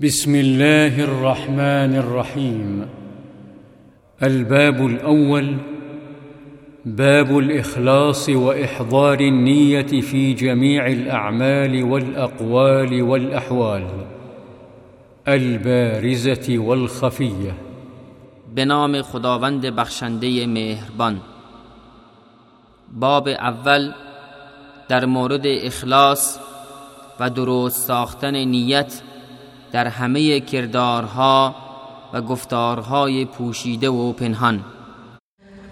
بسم الله الرحمن الرحيم. الباب الأول باب الإخلاص وإحضار النية في جميع الأعمال والأقوال والأحوال. البارزة والخفية. به نام خداوند بخشنده مهربان. باب اول در مورد اخلاص و درست ساختن نیت در همه کردارها و گفتارهای پوشیده و پنهان.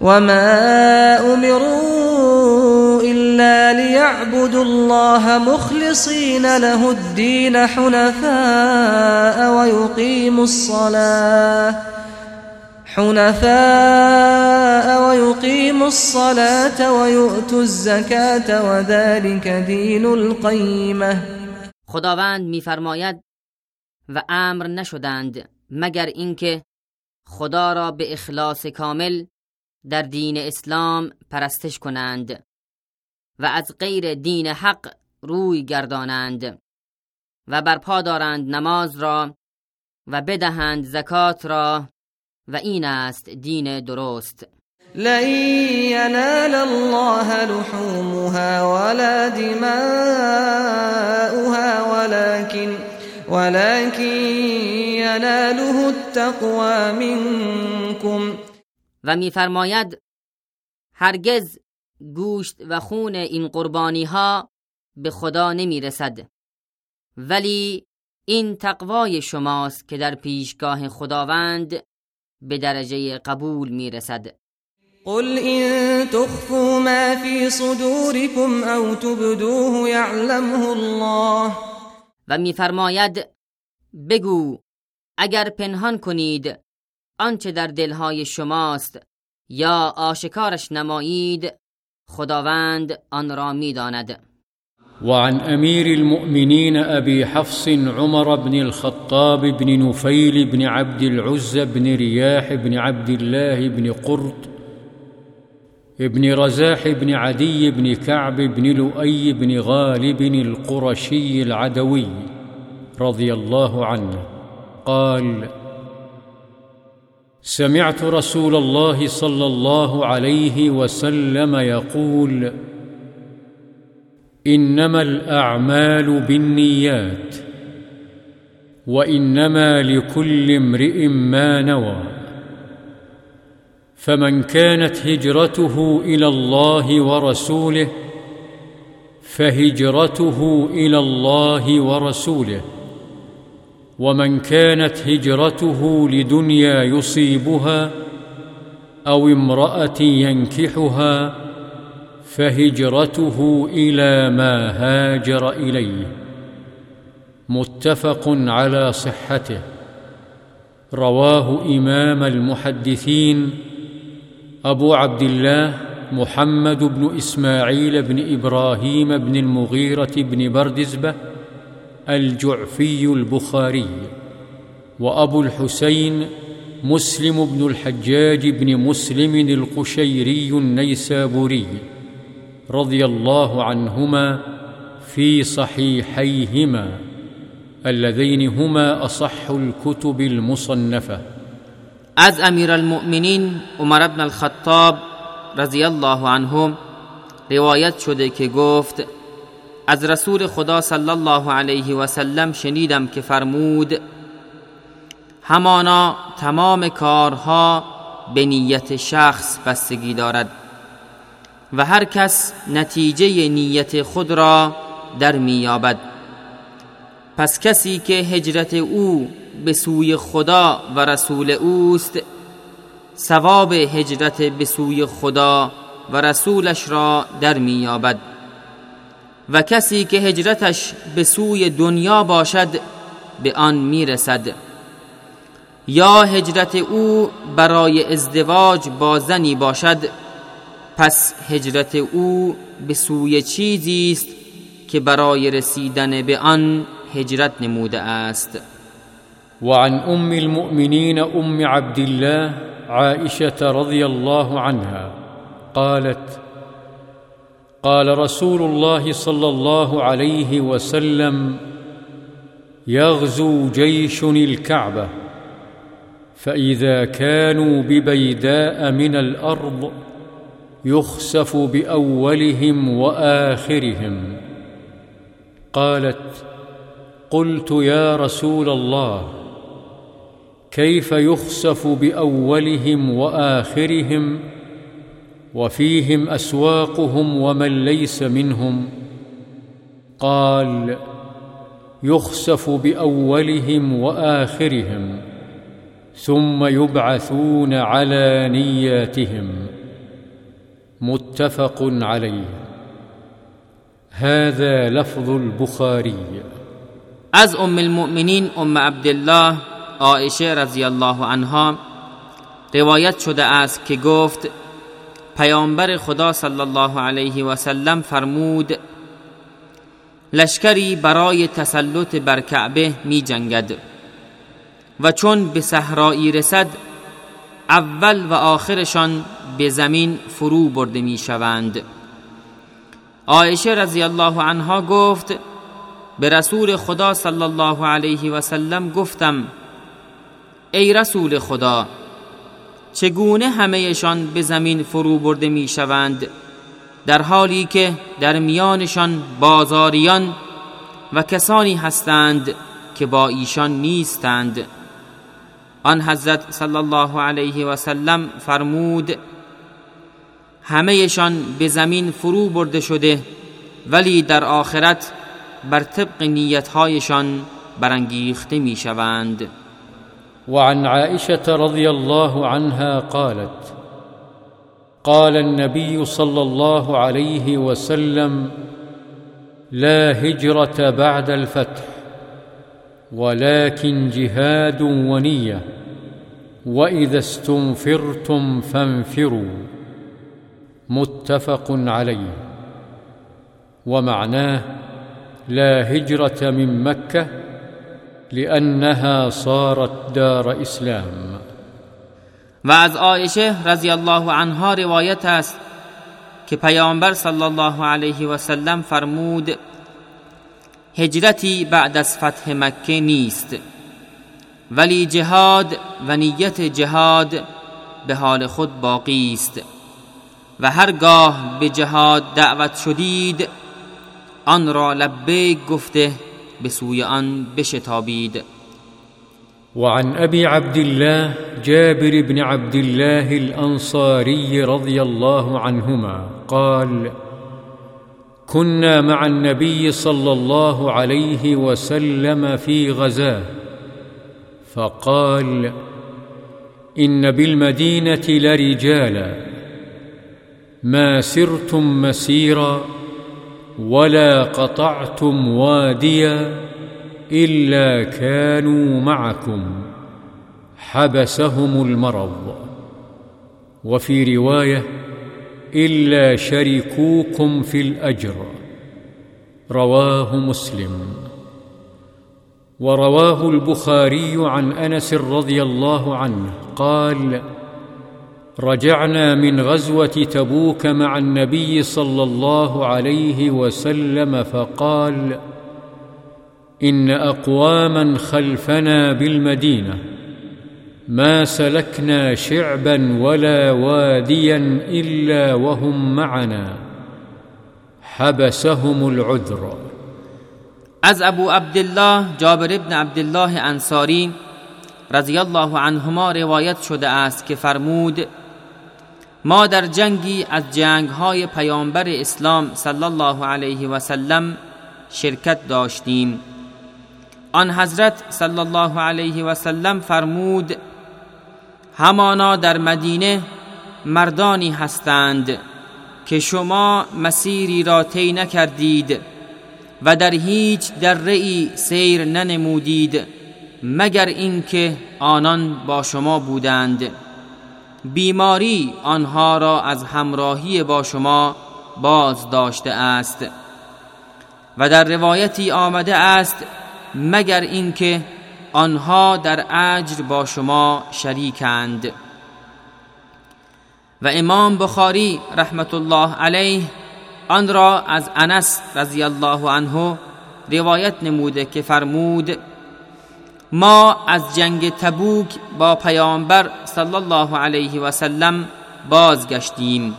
وما امروا الا ليعبدوا الله مخلصين له الدين حنفاء ويقيموا الصلاة حنفاء ويقيموا الصلاة ويؤتوا الزكاة وذلك دين القيمة. خداوند میفرماید و امر نشدند مگر اینکه خدا را به اخلاص کامل در دین اسلام پرستش کنند و از غیر دین حق روی گردانند و برپا دارند نماز را و بدهند زکات را و این است دین درست. لن ينال الله لحومها ولا دماؤها ولكن ولكن يناله التقوى منكم. و میفرماید هرگز گوشت و خون این قربانی ها به خدا نمی رسد ولی این تقوای شماست که در پیشگاه خداوند به درجه قبول می رسد قل إن تخفوا ما في صدوركم أو تبدوه يعلمه الله. و میفرماید بگو اگر پنهان کنید آنچه در دلهای شماست یا آشکارش نمایید خداوند آن را می‌داند. وعن امير المؤمنين ابي حفص عمر بن الخطاب بن نفيل بن عبد العزى بن رياح بن عبد الله بن قرط ابن رزاح بن عدي بن كعب بن لؤي بن غالب القرشي العدوي رضي الله عنه. قال سمعت رسول الله صلى الله عليه وسلم يقول إنما الأعمال بالنيات وإنما لكل امرئ ما نوى. فمن كانت هجرته إلى الله ورسوله فهجرته إلى الله ورسوله. ومن كانت هجرته لدنيا يصيبها أو امرأة ينكحها فهجرته إلى ما هاجر إليه. متفق على صحته. رواه إمام المحدثين أبو عبد الله محمد بن إسماعيل بن إبراهيم بن المغيرة بن بردزبة الجعفي البخاري وأبو الحسين مسلم بن الحجاج بن مسلم القشيري النيسابوري رضي الله عنهما في صحيحيهما اللذين هما أصح الكتب المصنفة. از امیرالمؤمنین عمر بن الخطاب رضی الله عنه روایت شده که گفت از رسول خدا صلی الله علیه و سلم شنیدم که فرمود همانا تمام کارها به نیت شخص بستگی دارد و هر کس نتیجه نیت خود را در میابد پس کسی که هجرت او به سوی خدا و رسول اوست ثواب هجرت به سوی خدا و رسولش را در میابد و کسی که هجرتش به سوی دنیا باشد به آن می‌رسد یا هجرت او برای ازدواج با زنی باشد پس هجرت او به سوی چیزی است که برای رسیدن به آن هجرت نموده است. وعن أم المؤمنين أم عبد الله عائشة رضي الله عنها قالت قال رسول الله صلى الله عليه وسلم يغزو جيش الكعبة فإذا كانوا ببيداء من الأرض يخسف بأولهم وآخرهم. قالت قلت يا رسول الله كيف يخسف بأولهم وآخرهم وفيهم أسواقهم ومن ليس منهم؟ قال يخسف بأولهم وآخرهم ثم يبعثون على نياتهم. متفق عليه. هذا لفظ البخاري. از ام المؤمنین ام عبدالله عایشه رضی الله عنها روایت شده است که گفت پیامبر خدا صلی الله علیه و سلم فرمود لشکری برای تسلط بر کعبه می جنگد و چون به صحرایی رسد اول و آخرشان به زمین فرو برده می شوند عایشه رضی الله عنها گفت به رسول خدا صلی الله علیه و سلم گفتم ای رسول خدا چگونه همهشان به زمین فرو برده می شوند در حالی که در میانشان بازاریان و کسانی هستند که با ایشان نیستند. آن حضرت صلی الله علیه و سلم فرمود همهشان به زمین فرو برده شده ولی در آخرت بر طبق نیتهایشان برانگیخته می‌شوند. وعن عائشة رضی الله عنها قالت قال النبي صلى الله عليه وسلم لا هجرة بعد الفتح ولكن جهاد ونية وإذا استنفرتم فانفروا. متفق عليه. ومعناه لا هجرة من مكة لانها صارت دار اسلام و از عایشه رضی الله عنها روایت است که پیامبر صلی الله علیه و سلم فرمود هجرتی بعد از فتح مکه نیست ولی جهاد و نیت جهاد به حال خود باقی است و هرگاه به جهاد دعوت شدید آن را لبیک گفته به سوی آن بشتابید. وعن ابي عبد الله جابر بن عبد الله الانصاري رضي الله عنهما قال كنا مع النبي صلى الله عليه وسلم في غزاه فقال ان بالمدينة لرجالا ما سرتم مسيرا ولا قطعتم واديا إلا كانوا معكم حبسهم المرض. وفي رواية إلا شركوكم في الأجر. رواه مسلم. ورواه البخاري عن أنس رضي الله عنه قال رجعنا من غزوة تبوك مع النبي صلى الله عليه وسلم فقال إن أقواما خلفنا بالمدينة ما سلكنا شعبا ولا واديا إلا وهم معنا حبسهم العذر. از ابو عبدالله جابر ابن عبدالله انصاری رضی الله عنهما روایت شده است که فرمود ما در جنگی از جنگ های پیامبر اسلام صلی الله علیه و سلم شرکت داشتیم. آن حضرت صلی الله علیه و سلم فرمود همانا در مدینه مردانی هستند که شما مسیری را طی نکردید و در هیچ ای سیر ننمودید مگر اینکه آنان با شما بودند. بیماری آنها را از همراهی با شما باز داشته است. و در روایتی آمده است مگر اینکه آنها در اجر با شما شریکند. و امام بخاری رحمت الله علیه آن را از انس رضی الله عنه روایت نموده که فرمود ما از جنگ تبوک با پیامبر صلی الله علیه و سلم بازگشتیم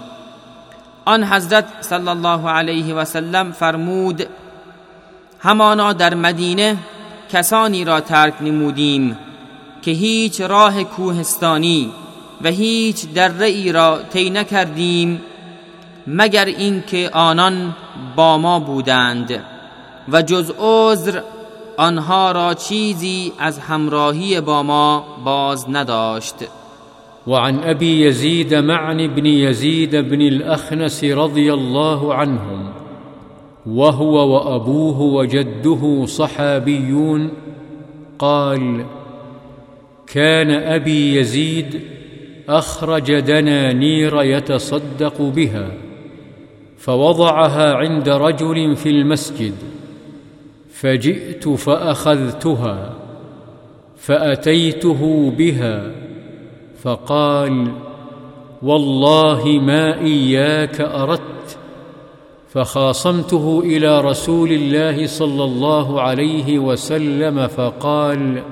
آن حضرت صلی الله علیه و سلم فرمود همانا در مدینه کسانی را ترک نمودیم که هیچ راه کوهستانی و هیچ دره ای را طی نکردیم مگر اینکه آنان با ما بودند و جز عذر آنها را چیزی از همراهی با ما باز نداشت وعن أبي يزيد معن بن يزيد بن الأخنس رضي الله عنهم وهو وأبوه وجده صحابيون قال كان أبي يزيد أخرج دنانير يتصدق بها فوضعها عند رجل في المسجد فجئت فأخذتها فأتيته بها فقال والله ما إياك أردت فخاصمته إلى رسول الله صلى الله عليه وسلم فقال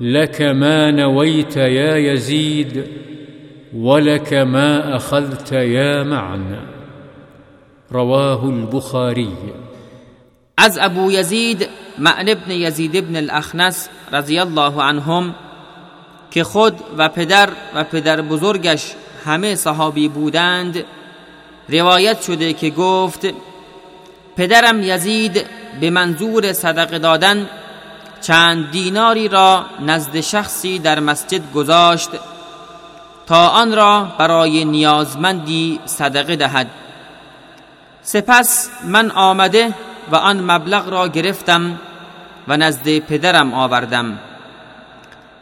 لك ما نويت يا يزيد ولك ما أخذت يا معنى رواه البخاري. از ابو یزید معن ابن یزید ابن الاخنس رضی الله عنهم که خود و پدر و پدر بزرگش همه صحابی بودند روایت شده که گفت پدرم یزید به منظور صدقه دادن چند دیناری را نزد شخصی در مسجد گذاشت تا آن را برای نیازمندی صدقه دهد. سپس من آمده و آن مبلغ را گرفتم و نزد پدرم آوردم.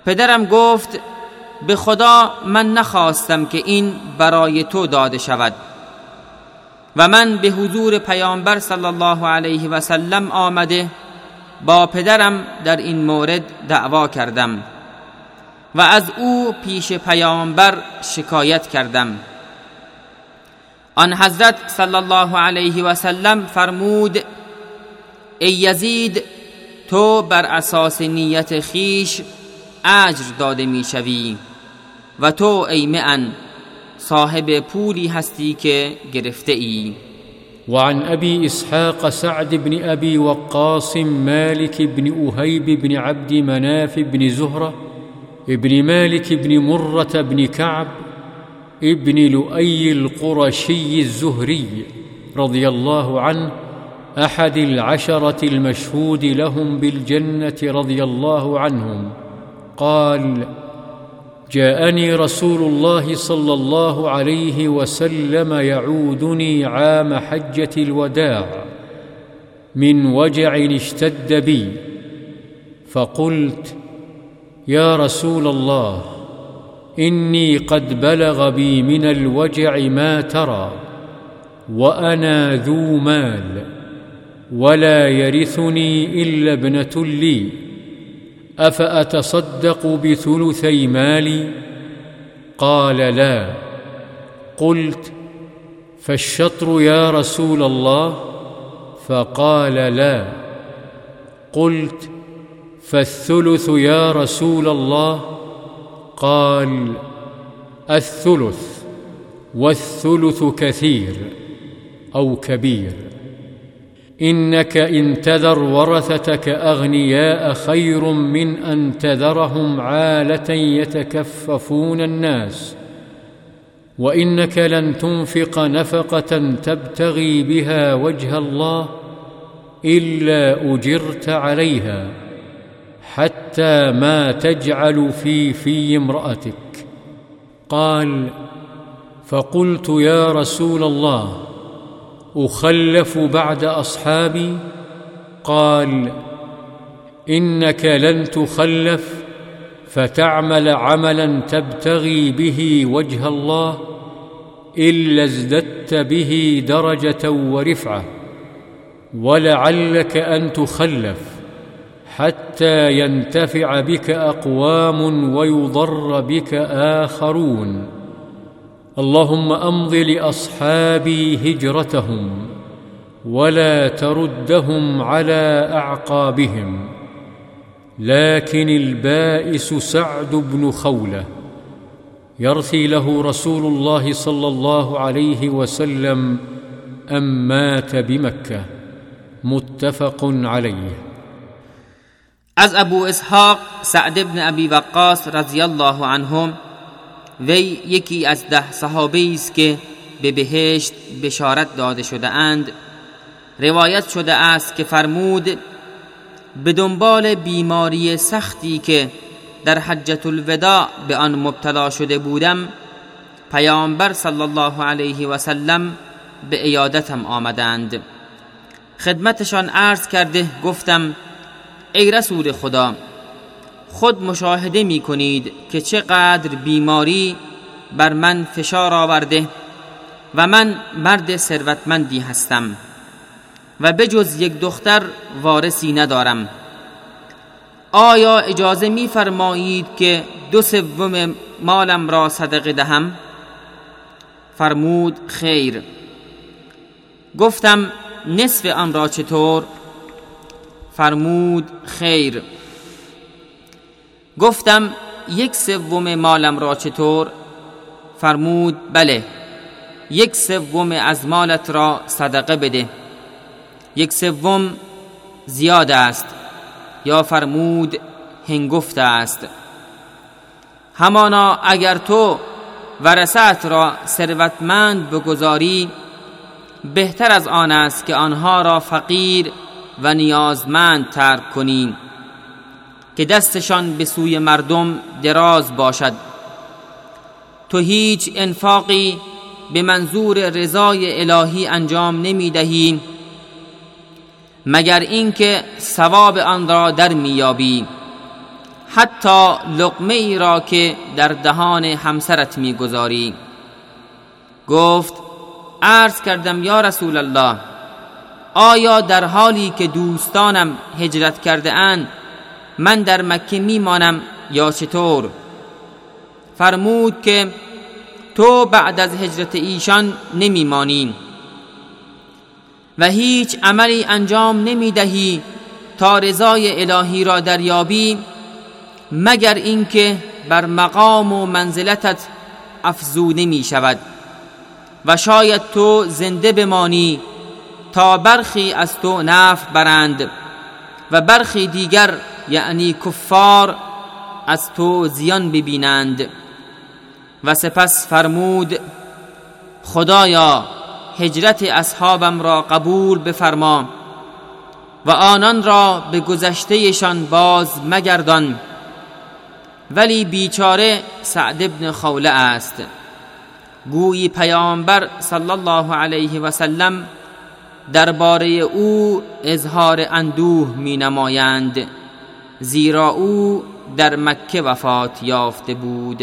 پدرم گفت به خدا من نخواستم که این برای تو داده شود. و من به حضور پیامبر صلی الله علیه و سلم آمده با پدرم در این مورد دعوا کردم. و از او پیش پیامبر شکایت کردم. آن حضرت صلی الله علیه و سلم فرمود ای یزید تو بر اساس نیت خیش اجر داده میشوی و تو ای معن صاحب پولی هستی که گرفته ای. وعن ابي اسحاق سعد بن ابي وقاص مالك بن اهيب بن عبد مناف بن زهرة ابن مالك بن مرة بن كعب ابن لؤي القرشي الزهري رضي الله عنه احد العشرة المشهود لهم بالجنة رضي الله عنهم. قال جاءني رسول الله صلى الله عليه وسلم يعودني عام حجة الوداع من وجع اشتد بي فقلت يا رسول الله إني قد بلغ بي من الوجع ما ترى وأنا ذو مال ولا يرثني إلا ابنة لي. أفأتصدق بثلثي مالي؟ قال لا. قلت فالشطر يا رسول الله؟ فقال لا. قلت فالثلث يا رسول الله؟ قال الثلث والثلث كثير أو كبير. إنك إن تذر ورثتك أغنياء خير من أن تذرهم عالة يتكففون الناس. وإنك لن تنفق نفقة تبتغي بها وجه الله إلا أجرت عليها حتى ما تجعل في في امرأتك. قال فقلت يا رسول الله أخلف بعد أصحابي قال إنك لن تخلف فتعمل عملا تبتغي به وجه الله إلا ازددت به درجة ورفعة ولعلك أن تخلف حتى ينتفع بك أقوام ويضر بك آخرون اللهم أمض لأصحابي هجرتهم ولا تردهم على أعقابهم. لكن البائس سعد بن خوله يرثي له رسول الله صلى الله عليه وسلم ام مات بمكة. متفق عليه. از ابو اسحاق سعد ابن ابی وقاص رضی الله عنهم وی یکی از ده صحابه است که به بهشت بشارت داده شده اند روایت شده است که فرمود به دنبال بیماری سختی که در حجت الوداع به آن مبتلا شده بودم پیامبر صلی الله علیه و سلم به ایادتم آمدند. خدمتشان عرض کرده گفتم ای رسول خدا خود مشاهده می کنید که چقدر بیماری بر من فشار آورده و من مرد ثروتمندی هستم و بجز یک دختر وارثی ندارم. آیا اجازه میفرمایید که دو سوم مالم را صدقه دهم؟ فرمود خیر. گفتم نصف آن را چطور؟ فرمود خیر. گفتم یک سوم مالم را چطور؟ فرمود بله یک سوم از مالت را صدقه بده. یک سوم زیاد است. یا فرمود هنگفت است. همانا اگر تو ورثت را ثروتمند بگذاری بهتر از آن است که آنها را فقیر و نیازمند ترک کنی. که دستشان به سوی مردم دراز باشد. تو هیچ انفاقی به منظور رضای الهی انجام نمی دهی مگر اینکه ثواب آن را در میابی حتی لقمه ای را که در دهان همسرت می‌گذاری گفت عرض کردم یا رسول الله آیا در حالی که دوستانم هجرت کرده اند من در مکه میمانم یا چطور؟ فرمود که تو بعد از هجرت ایشان نمیمانی و هیچ عملی انجام نمی دهی تا رضای الهی را دریابی مگر اینکه بر مقام و منزلتت افزوده می شود و شاید تو زنده بمانی تا برخی از تو نفع برند و برخی دیگر یعنی کفار از تو زیان ببینند. و سپس فرمود خدایا هجرت اصحابم را قبول بفرما و آنان را به گذشتهشان باز مگردان. ولی بیچاره سعد ابن خوله است. گویی پیامبر صلی الله علیه و سلم درباره او اظهار اندوه می نمایند زیرا أو در مکه وفات یافته بود.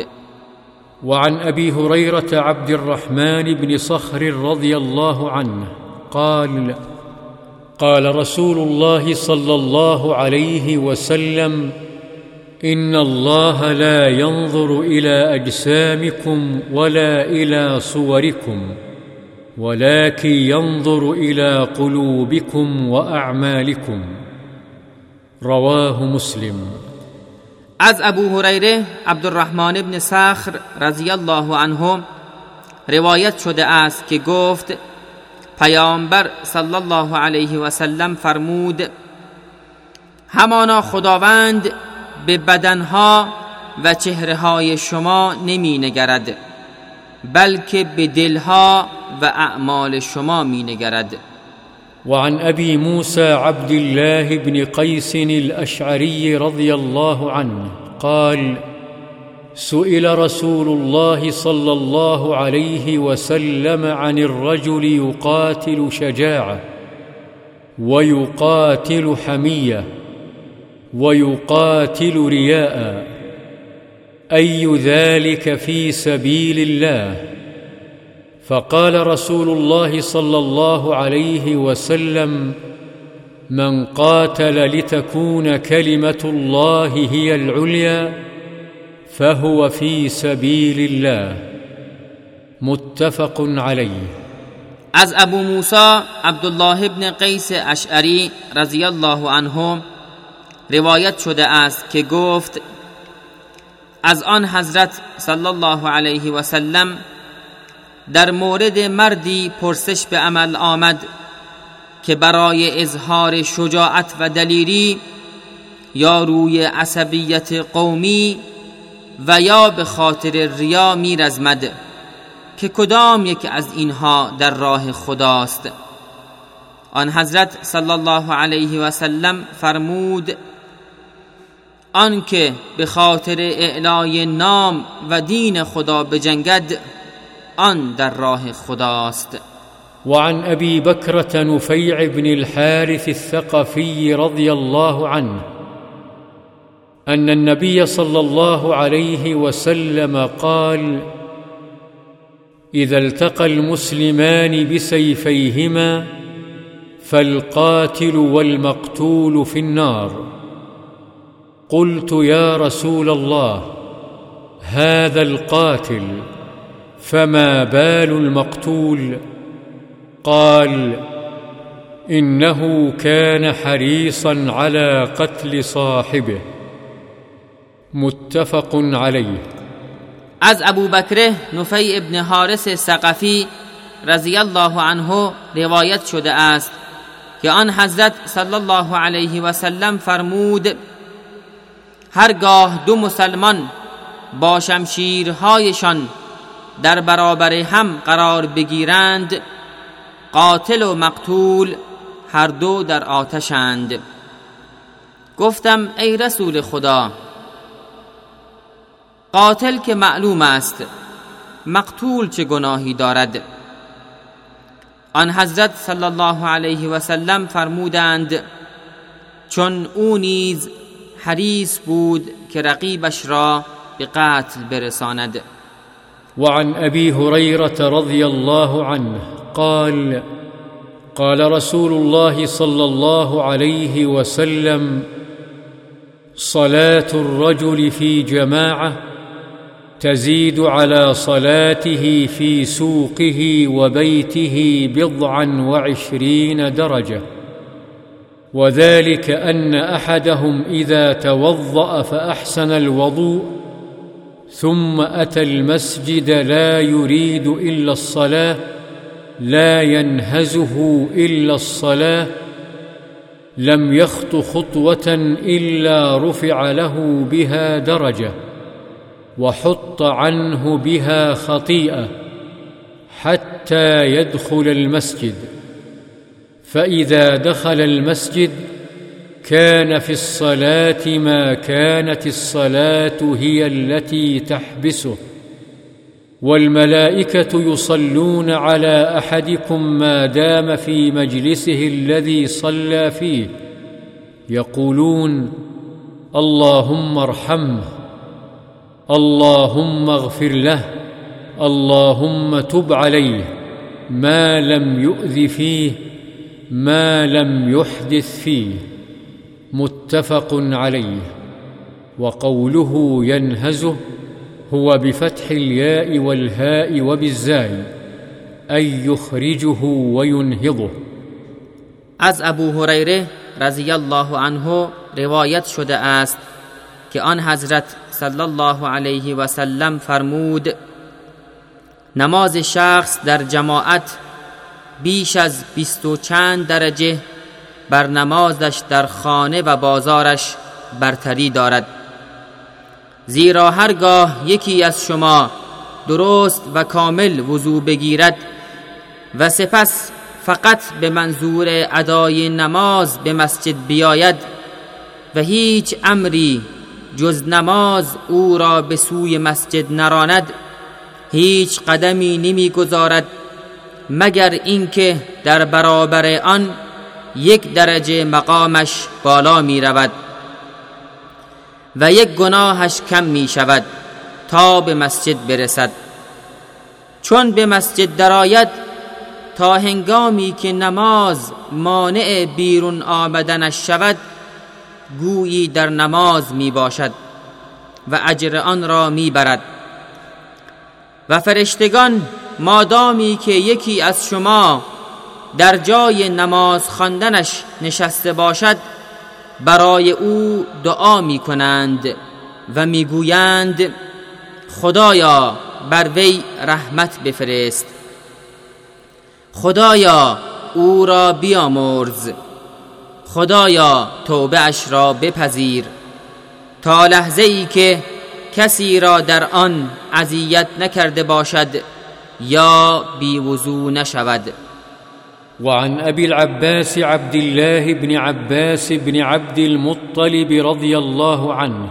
وعن أبي هريرة عبد الرحمن بن صخر رضي الله عنه قال قال رسول الله صلى الله عليه وسلم إن الله لا ينظر إلى أجسامكم ولا إلى صوركم ولكن ينظر إلى قلوبكم وأعمالكم. رواه مسلم. از ابو هریره عبدالرحمن ابن سخر رضی الله عنه روایت شده است که گفت پیامبر صلی الله علیه و سلم فرمود همانا خداوند به بدنها و چهره شما نمی نگرد بلکه به دلها و اعمال شما می نگرد وعن أبي موسى عبد الله بن قيس الأشعري رضي الله عنه قال سئل رسول الله صلى الله عليه وسلم عن الرجل يقاتل شجاعة ويقاتل حمية ويقاتل رياء أي ذلك في سبيل الله؟ فقال رسول الله صلى الله عليه وسلم من قاتل لتكون كلمة الله هي العليا فهو في سبيل الله. متفق عليه. از ابو موسى عبد الله بن قیس اشعری رضی الله عنه روایت شده است که گفت از آن حضرت صلی الله علیه و سلم در مورد مردی پرسش به عمل آمد که برای اظهار شجاعت و دلیری یا روی عصبیت قومی و یا به خاطر ریا میرزمد که کدام یک از اینها در راه خداست. آن حضرت صلی الله علیه و سلم فرمود آنکه به خاطر اعلای نام و دین خدا بجنگد آن در راه خداست. وعن أبي بكرة نفيع بن الحارث الثقفي رضي الله عنه أن النبي صلى الله عليه وسلم قال إذا التقى المسلمان بسيفيهما فالقاتل والمقتول في النار. قلت يا رسول الله هذا القاتل فما بال المقتول؟ قال إنه كان حريصا على قتل صاحبه. متفق عليه. از ابو بکر نفی ابن حارس سقفی رضی الله عنه روایت شده است که آن حضرت صلی الله علیه و سلم فرمود هرگاه دو مسلمان با شمشیرهایشان در برابر هم قرار بگیرند قاتل و مقتول هر دو در آتشند. گفتم ای رسول خدا قاتل که معلوم است مقتول چه گناهی دارد؟ آن حضرت صلی الله علیه و سلم فرمودند چون او نیز حریص بود که رقیبش را به قتل برساند. وعن أبي هريرة رضي الله عنه قال قال رسول الله صلى الله عليه وسلم صلاة الرجل في جماعة تزيد على صلاته في سوقه وبيته بضعا وعشرين درجة وذلك أن أحدهم إذا توضأ فأحسن الوضوء ثم أتى المسجد لا يريد إلا الصلاة لا ينهزه إلا الصلاة لم يخط خطوة إلا رفع له بها درجة وحط عنه بها خطيئة حتى يدخل المسجد. فإذا دخل المسجد كان في الصلاة ما كانت الصلاة هي التي تحبسه والملائكة يصلون على أحدكم ما دام في مجلسه الذي صلى فيه يقولون اللهم ارحمه اللهم اغفر له اللهم تب عليه ما لم يؤذ فيه ما لم يحدث فيه. متفق عليه وقوله ينهزه هو بفتح الياء والهاء وبالزاي أي يخرجه وينهضه. از ابو هریره رضی الله عنه روایت شده است که آن حضرت صلی الله علیه و سلم فرمود نماز شخص در جماعت بیش از بیست و چند درجه بر نمازش در خانه و بازارش برتری دارد. زیرا هرگاه یکی از شما درست و کامل وضوع بگیرد و سپس فقط به منظور ادای نماز به مسجد بیاید و هیچ امری جز نماز او را به سوی مسجد نراند هیچ قدمی نمی‌گذارد مگر اینکه در برابر آن یک درجه مقامش بالا می رود و یک گناهش کم می شود تا به مسجد برسد. چون به مسجد درآید تا هنگامی که نماز مانع بیرون آمدنش شود گویی در نماز می باشد و اجر آن را می برد و فرشتگان مادامی که یکی از شما در جای نماز خواندنش نشسته باشد برای او دعا می کنند و می‌گویند خدایا بر وی رحمت بفرست. خدایا او را بیامرز. خدایا توبه اش را بپذیر. تا لحظه ای که کسی را در آن اذیت نکرده باشد یا بیوضو نشود. وعن أبي العباس عبد الله بن عباس بن عبد المطلب رضي الله عنه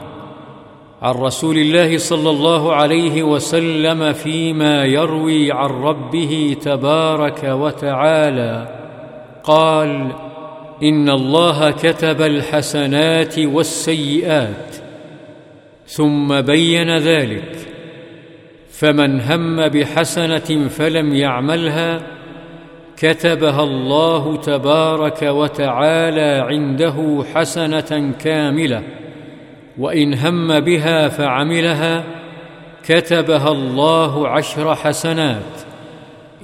عن رسول الله صلى الله عليه وسلم فيما يروي عن ربه تبارك وتعالى قال إن الله كتب الحسنات والسيئات ثم بين ذلك فمن هم بحسنة فلم يعملها كتبها الله تبارك وتعالى عنده حسنة كاملة وإن هم بها فعملها كتبها الله عشر حسنات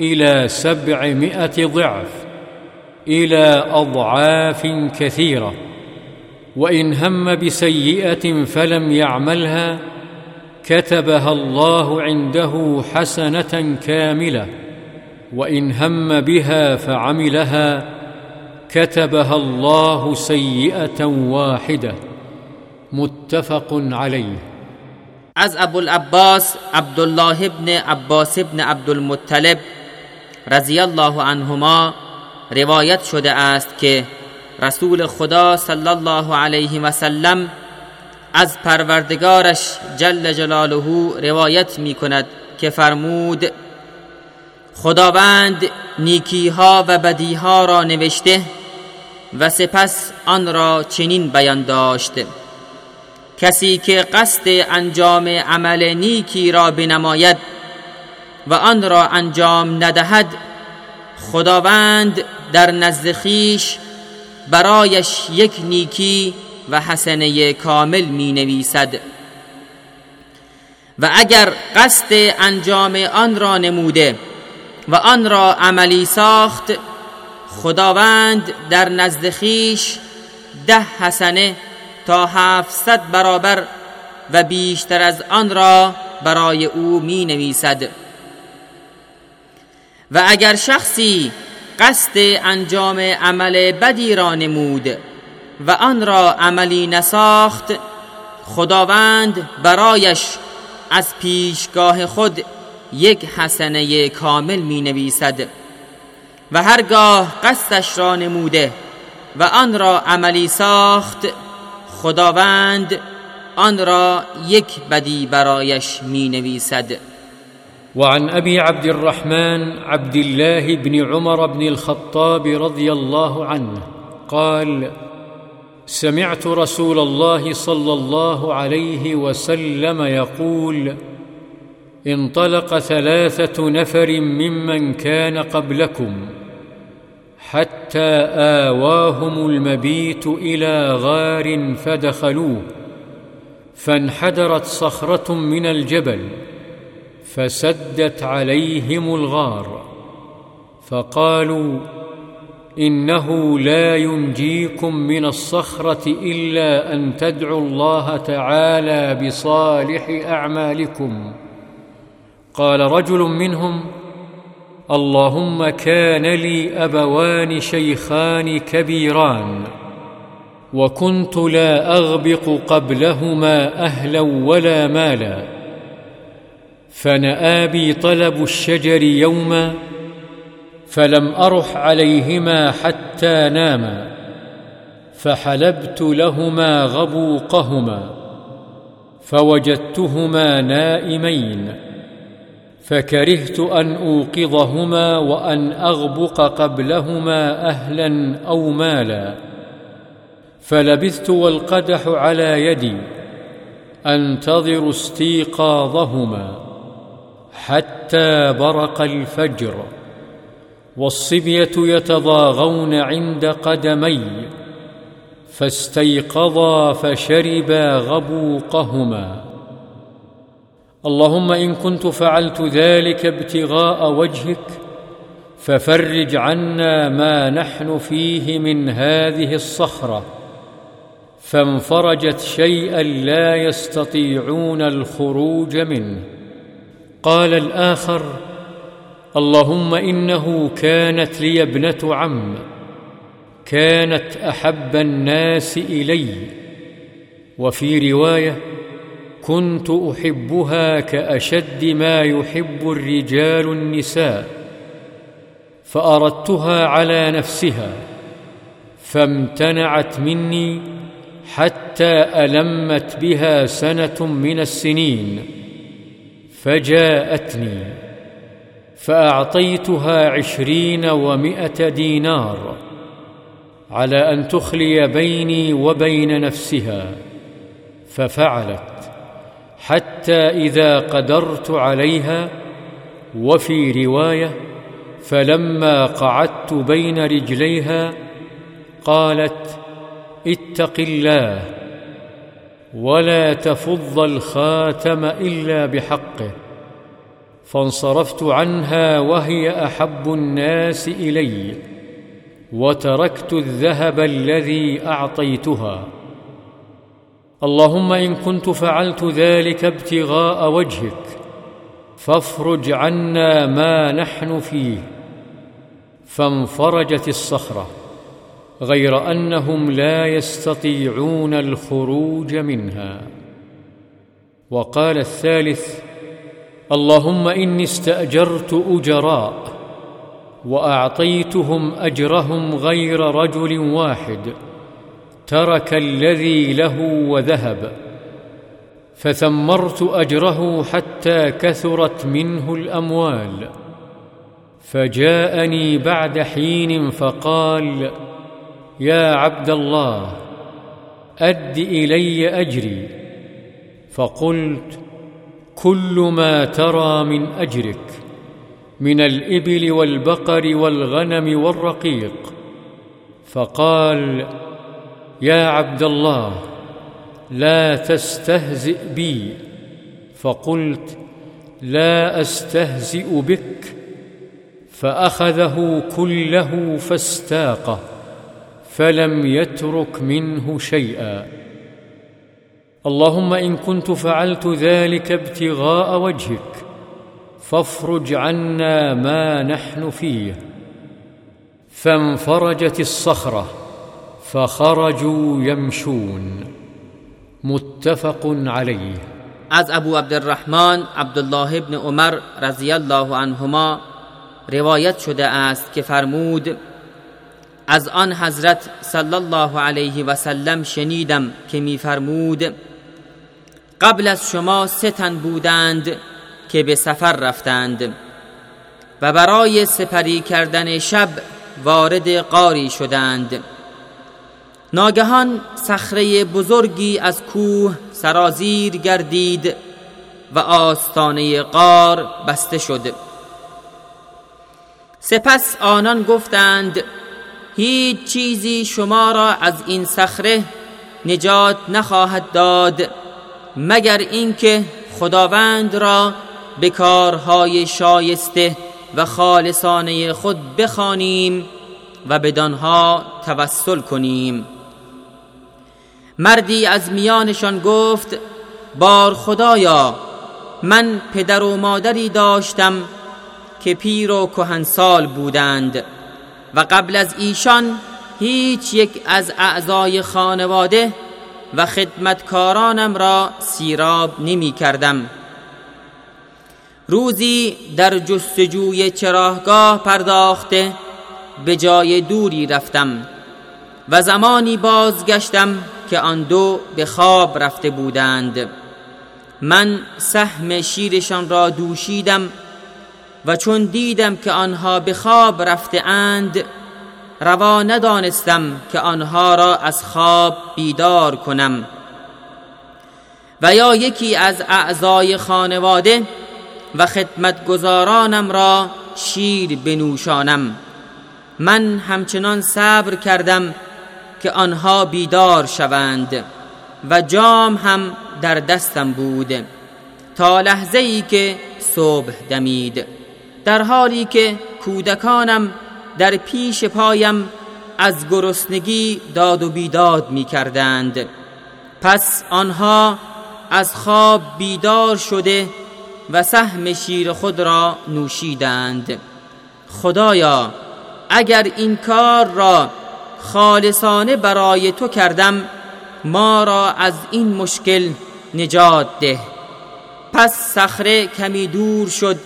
إلى سبعمائة ضعف إلى أضعاف كثيرة وإن هم بسيئة فلم يعملها كتبها الله عنده حسنة كاملة. وإن هم بها فعملها كتبها الله سيئة واحدة. متفق عليه. از ابو العباس عبد الله بن عباس بن عبد المطلب رضی الله عنهما روایت شده است که رسول خدا صلی الله علیه و سلم از پروردگارش جل جلاله روایت می کند که فرمود خداوند نیکیها و بدیها را نوشته و سپس آن را چنین بیان داشت کسی که قصد انجام عمل نیکی را بنماید و آن را انجام ندهد خداوند در نزد خیش برایش یک نیکی و حسنه کامل می نویسد و اگر قصد انجام آن را نموده و آن را عملی ساخت. خداوند در نزد خیش ده حسنه تا هفتصد برابر و بیشتر از آن را برای او می نویسد و اگر شخصی قصد انجام عمل بدی را نمود و آن را عملی نساخت خداوند برایش از پیشگاه خود یک حسنه کامل می نویسد و هرگاه قصدش را نموده و آن را عملی ساخت خداوند آن را یک بدی برایش می نویسد وعن ابي عبد الرحمن عبد الله بن عمر بن الخطاب رضي الله عنه قال سمعت رسول الله صلى الله عليه وسلم يقول انطلق ثلاثة نفر ممن كان قبلكم حتى آواهم المبيت إلى غار فدخلوه فانحدرت صخرة من الجبل فسدت عليهم الغار فقالوا إنه لا ينجيكم من الصخرة إلا أن تدعوا الله تعالى بصالح أعمالكم. قال رجل منهم اللهم كان لي أبوان شيخان كبيران وكنت لا أغبق قبلهما أهلا ولا مالا. فنأى بي طلب الشجر يوما فلم أرح عليهما حتى ناما فحلبت لهما غبوقهما فوجدتهما نائمين. فكرهت أن أوقظهما وأن أغبق قبلهما أهلا أو مالا. فلبثت والقدح على يدي أنتظر استيقاظهما حتى برق الفجر والصبية يتضاغون عند قدمي فاستيقظا فشربا غبوقهما. اللهم إن كنت فعلت ذلك ابتغاء وجهك ففرج عنا ما نحن فيه من هذه الصخرة. فانفرجت شيئا لا يستطيعون الخروج منه. قال الآخر اللهم إنه كانت لي ابنة عم كانت أحب الناس إلي. وفي رواية كنت أحبها كأشد ما يحب الرجال النساء فأردتها على نفسها فامتنعت مني حتى ألمت بها سنة من السنين فجاءتني فأعطيتها عشرين ومائه دينار على أن تخلي بيني وبين نفسها ففعلت. حتى إذا قدرت عليها وفي رواية فلما قعدت بين رجليها قالت اتق الله ولا تفض الخاتم إلا بحقه فانصرفت عنها وهي أحب الناس إلي وتركت الذهب الذي أعطيتها. اللهم إن كنت فعلت ذلك ابتغاء وجهك فافرج عنا ما نحن فيه. فانفرجت الصخرة غير أنهم لا يستطيعون الخروج منها. وقال الثالث اللهم إني استأجرت أجراء وأعطيتهم أجرهم غير رجل واحد. ترك الذي له وذهب فثمرت أجره حتى كثرت منه الأموال. فجاءني بعد حين فقال يا عبد الله أد إلي أجري. فقلت كل ما ترى من أجرك من الإبل والبقر والغنم والرقيق. فقال يا عبد الله لا تستهزئ بي. فقلت لا أستهزئ بك. فأخذه كله فاستاقه فلم يترك منه شيئا. اللهم إن كنت فعلت ذلك ابتغاء وجهك فافرج عنا ما نحن فيه. فانفرجت الصخرة فخرجوا يمشون متفق عليه. از ابو عبد الرحمن عبدالله ابن عمر رضی الله عنهما روایت شده است که فرمود از آن حضرت صلی الله علیه و سلم شنیدم که میفرمود قبل از شما سه تن بودند که به سفر رفتند و برای سپری کردن شب وارد قاری شدند. ناگهان صخره بزرگی از کوه سرازیر گردید و آستانه قار بسته شد. سپس آنان گفتند هیچ چیزی شما را از این صخره نجات نخواهد داد مگر اینکه خداوند را به کارهای شایسته و خالصانه خود بخوانیم و بدانها توسل کنیم. مردی از میانشان گفت بار خدایا من پدر و مادری داشتم که پیر و کهنسال بودند و قبل از ایشان هیچ یک از اعضای خانواده و خدمتکارانم را سیراب نمی کردم. روزی در جستجوی چراهگاه پرداخته به جای دوری رفتم و زمانی بازگشتم که آن دو به خواب رفته بودند. من سهم شیرشان را دوشیدم و چون دیدم که آنها به خواب رفته اند روا ندانستم که آنها را از خواب بیدار کنم. و یا یکی از اعضای خانواده و خدمتگزارانم را شیر بنوشانم. من همچنان صبر کردم که آنها بیدار شوند و جام هم در دستم بود تا لحظه ای که صبح دمید در حالی که کودکانم در پیش پایم از گرسنگی داد و بیداد می کردند پس آنها از خواب بیدار شده و سهم شیر خود را نوشیدند. خدایا اگر این کار را خالصانه برای تو کردم ما را از این مشکل نجات ده. پس صخره کمی دور شد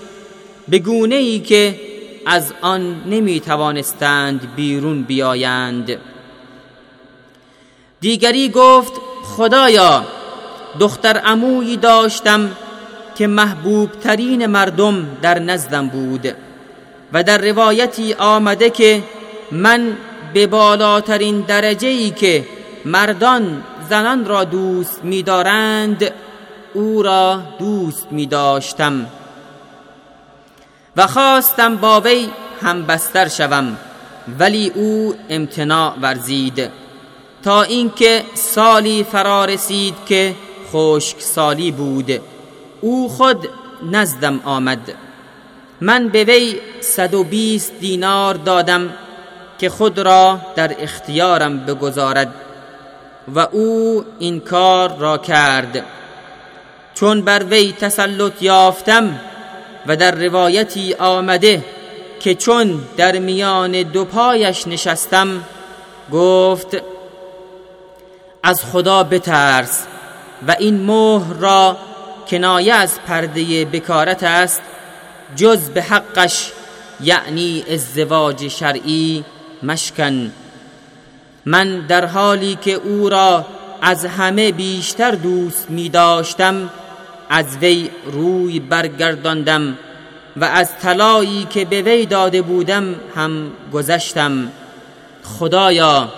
به گونه ای که از آن نمی توانستند بیرون بیایند. دیگری گفت خدایا دختر عمویی داشتم که محبوب ترین مردم در نزدم بود و در روایتی آمده که من به بالاترین درجه ای که مردان زنان را دوست می‌دارند او را دوست می داشتم و خواستم با وی هم بستر شوم ولی او امتناع ورزید. تا اینکه سالی فرا رسید که خشک سالی بود. او خود نزدم آمد. من به وی صد و بیست دینار دادم. که خود را در اختیارم بگذارد و او این کار را کرد. چون بر وی تسلط یافتم و در روایتی آمده که چون در میان دو پایش نشستم گفت از خدا بترس و این مهر را کنایه از پرده بکارت است جز به حقش یعنی ازدواج شرعی مشکن. من در حالی که او را از همه بیشتر دوست می داشتم از وی روی برگرداندم و از طلایی که به وی داده بودم هم گذشتم. خدایا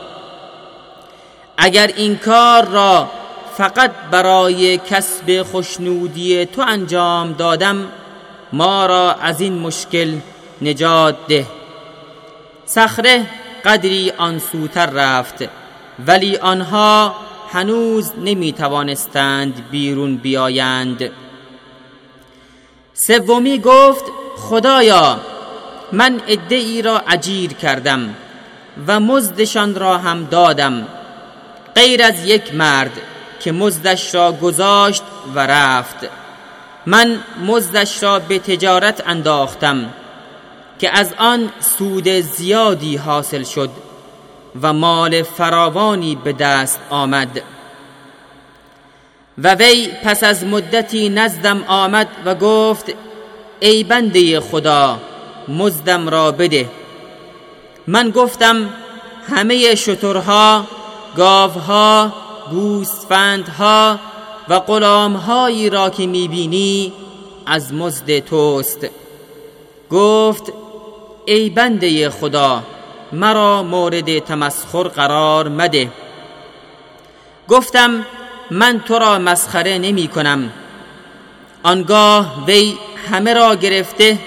اگر این کار را فقط برای کسب خوشنودی تو انجام دادم ما را از این مشکل نجات ده. صخره قدری آن سوتر رفت ولی آنها هنوز نمی توانستند بیرون بیایند. سومی گفت خدایا من ای را اجیر کردم و مزدشان را هم دادم غیر از یک مرد که مزدش را گذاشت و رفت. من مزدش را به تجارت انداختم که از آن سود زیادی حاصل شد و مال فراوانی به دست آمد. و وی پس از مدتی نزدم آمد و گفت ای بنده خدا مزدم را بده. من گفتم همه شترها گاوها گوسفندها و غلامهایی را که می‌بینی از مزد توست. گفت ای بنده خدا مرا مورد تمسخر قرار مده. گفتم من تو را مسخره نمی کنم. آنگاه وی همه را گرفته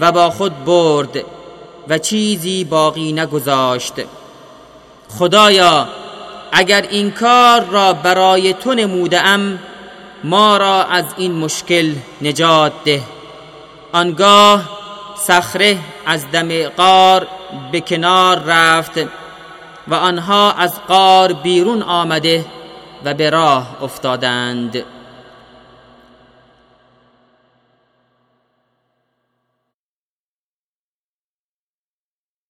و با خود برد و چیزی باقی نگذاشت. خدایا اگر این کار را برای تو نموده ام ما را از این مشکل نجات ده. آنگاه صخره از دم قار به کنار رفت و آنها از قار بیرون آمده و به راه افتادند.